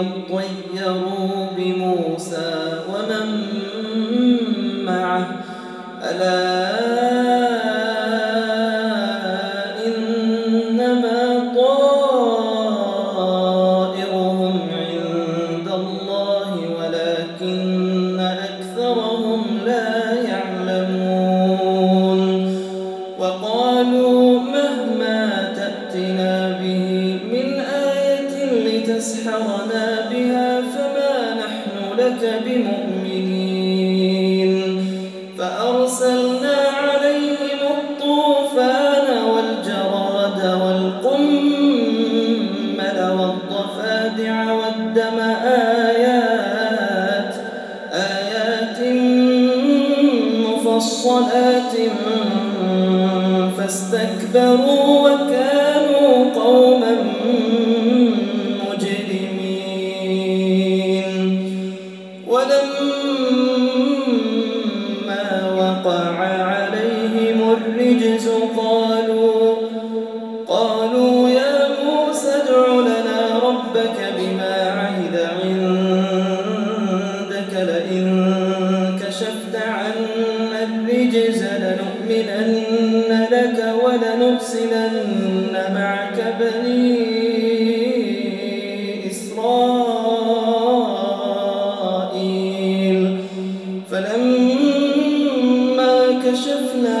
يطيروا بموسى ومن معه؟ ألا لتسحرنا بها فما نحن لك بمؤمنين فأرسلنا عليهم الطوفان والجراد والقمل والضفادع والدم آيات آيات مفصلات فاستكبروا وكانوا قوما لنؤمنن لك ولنرسلن معك بني إسرائيل. فلما كشفنا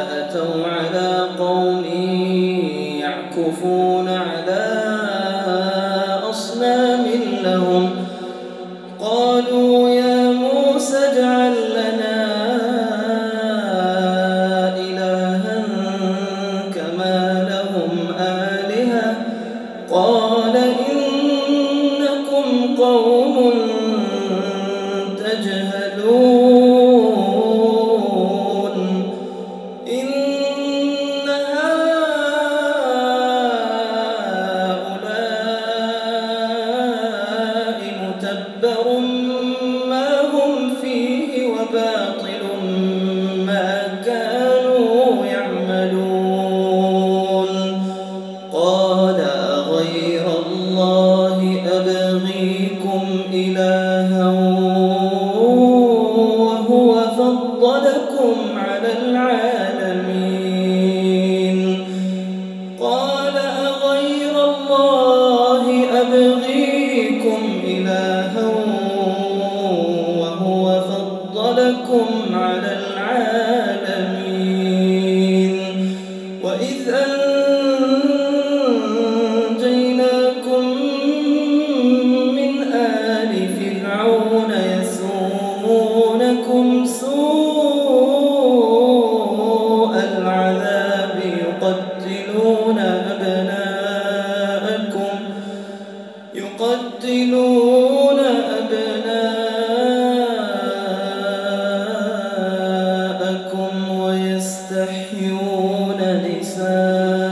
فأتوا على قومهم عليكم إلها فرعون يسومونكم سوء العذاب يقتلون أبناءكم يقتلون أبناءكم ويستحيون نساءكم